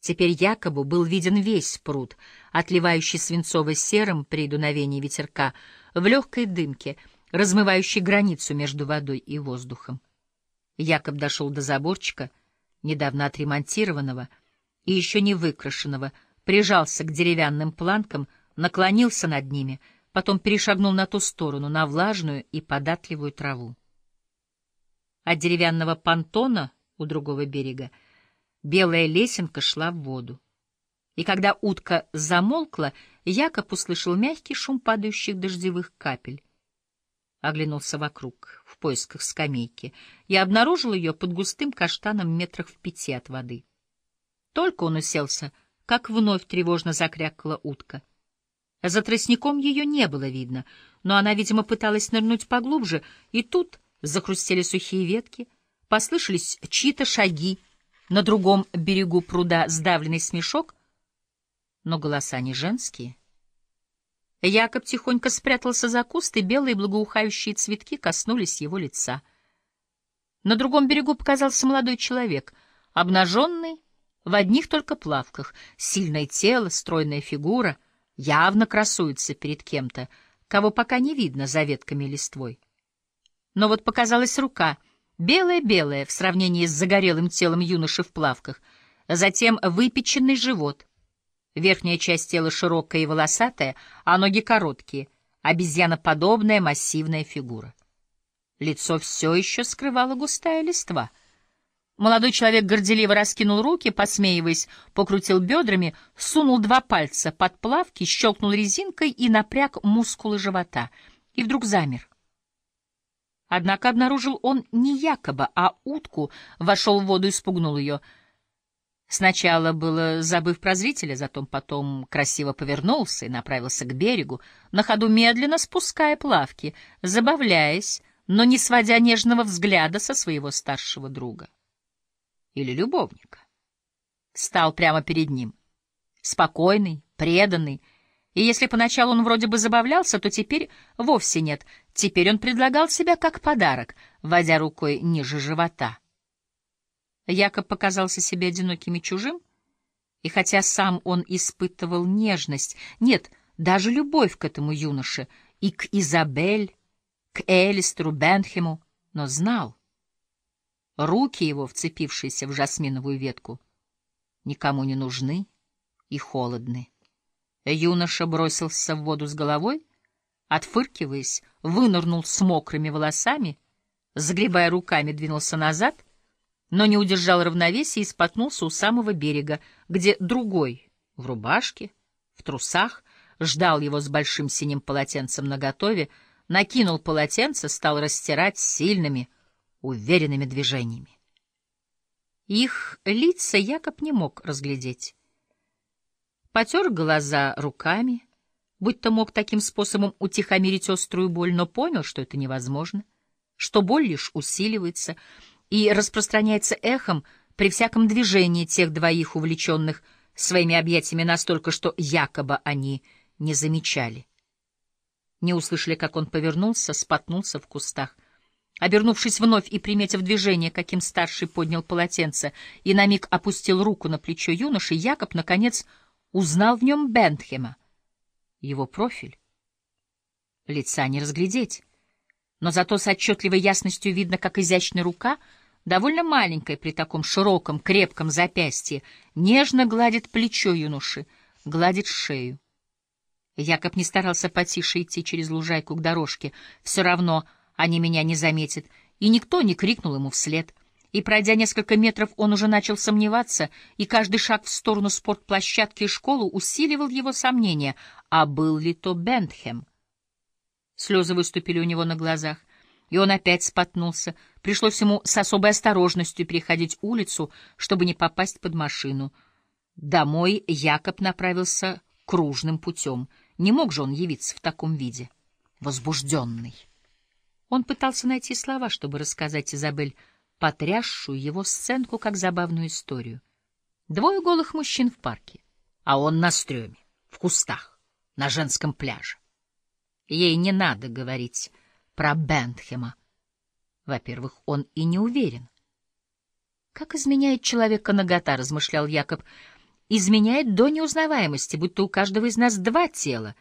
Теперь якобы был виден весь пруд, отливающий свинцово-серым при дуновении ветерка, в легкой дымке, размывающей границу между водой и воздухом. Якоб дошел до заборчика, недавно отремонтированного и еще не выкрашенного, прижался к деревянным планкам, наклонился над ними, потом перешагнул на ту сторону, на влажную и податливую траву. От деревянного понтона у другого берега белая лесенка шла в воду. И когда утка замолкла, Якоб услышал мягкий шум падающих дождевых капель. Оглянулся вокруг, в поисках скамейки, и обнаружил ее под густым каштаном метрах в пяти от воды. Только он уселся, как вновь тревожно закрякала утка. За тростником ее не было видно, но она, видимо, пыталась нырнуть поглубже, и тут захрустели сухие ветки, послышались чьи-то шаги, на другом берегу пруда сдавленный смешок, но голоса не женские. Якоб тихонько спрятался за куст, и белые благоухающие цветки коснулись его лица. На другом берегу показался молодой человек, обнаженный, в одних только плавках, сильное тело, стройная фигура, явно красуется перед кем-то, кого пока не видно за ветками листвой. Но вот показалась рука, белая-белая в сравнении с загорелым телом юноши в плавках, затем выпеченный живот — Верхняя часть тела широкая и волосатая, а ноги короткие, обезьяноподобная массивная фигура. Лицо все еще скрывало густая листва. Молодой человек горделиво раскинул руки, посмеиваясь, покрутил бедрами, сунул два пальца под плавки, щелкнул резинкой и напряг мускулы живота. И вдруг замер. Однако обнаружил он не якобы, а утку, вошел в воду и спугнул ее — Сначала было забыв про зрителя, зато потом красиво повернулся и направился к берегу, на ходу медленно спуская плавки, забавляясь, но не сводя нежного взгляда со своего старшего друга. Или любовника. Стал прямо перед ним. Спокойный, преданный, и если поначалу он вроде бы забавлялся, то теперь вовсе нет. Теперь он предлагал себя как подарок, водя рукой ниже живота. Якоб показался себе одиноким и чужим, и хотя сам он испытывал нежность, нет, даже любовь к этому юноше, и к Изабель, к Элистеру Бенхему, но знал, руки его, вцепившиеся в жасминовую ветку, никому не нужны и холодны. Юноша бросился в воду с головой, отфыркиваясь, вынырнул с мокрыми волосами, загребая руками, двинулся назад — но не удержал равновесия и споткнулся у самого берега, где другой, в рубашке, в трусах, ждал его с большим синим полотенцем наготове, накинул полотенце, стал растирать сильными, уверенными движениями. Их лица Якоб не мог разглядеть. Потер глаза руками, будто мог таким способом утихомирить острую боль, но понял, что это невозможно, что боль лишь усиливается — и распространяется эхом при всяком движении тех двоих увлеченных своими объятиями настолько, что якобы они не замечали. Не услышали, как он повернулся, споткнулся в кустах. Обернувшись вновь и приметив движение, каким старший поднял полотенце и на миг опустил руку на плечо юноши, Якоб, наконец, узнал в нем Бентхема. Его профиль. Лица не разглядеть, но зато с отчетливой ясностью видно, как изящная рука — довольно маленькая при таком широком, крепком запястье, нежно гладит плечо юноши, гладит шею. Якоб не старался потише идти через лужайку к дорожке, все равно они меня не заметят, и никто не крикнул ему вслед. И, пройдя несколько метров, он уже начал сомневаться, и каждый шаг в сторону спортплощадки и школы усиливал его сомнения, а был ли то Бентхем. Слезы выступили у него на глазах и он опять споткнулся. Пришлось ему с особой осторожностью переходить улицу, чтобы не попасть под машину. Домой Якоб направился кружным путем. Не мог же он явиться в таком виде, возбужденный. Он пытался найти слова, чтобы рассказать Изабель потрясшую его сценку как забавную историю. Двое голых мужчин в парке, а он на стреме, в кустах, на женском пляже. Ей не надо говорить про Бентхема. Во-первых, он и не уверен. Как изменяет человека нагота, размышлял Якоб, изменяет до неузнаваемости, будто у каждого из нас два тела,